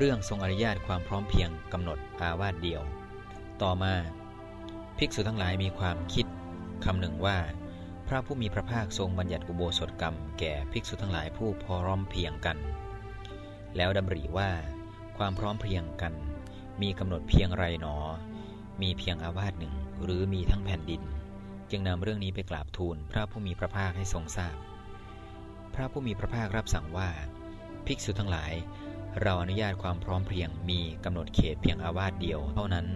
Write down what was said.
เรื่องทรงอนุญาตความพร้อมเพียงกำหนดอาวาสเดียว ต่อมา ภิกษุทั้งหลายมีความคิดคำหนึ่งว่า พระผู้มีพระภาคทรงบัญญัติอุโบสถกรรม แก่ภิกษุทั้งหลายผู้พร้อมเพียงกัน แล้วดำริว่า ความพร้อมเพียงกัน มีกำหนดเพียงไรหนอ มีเพียงอาวาสหนึ่งหรือมีทั้งแผ่นดิน จึงนำเรื่องนี้ไปกราบทูลพระผู้มีพระภาคให้ทรงทราบพพระผู้มีพระภาครับสั่งว่า ภิกษุทั้งหลาย เราอนุญาตความพร้อมเพรียงมีกำหนดเขตเพียงอาวาสเดียวเท่านั้น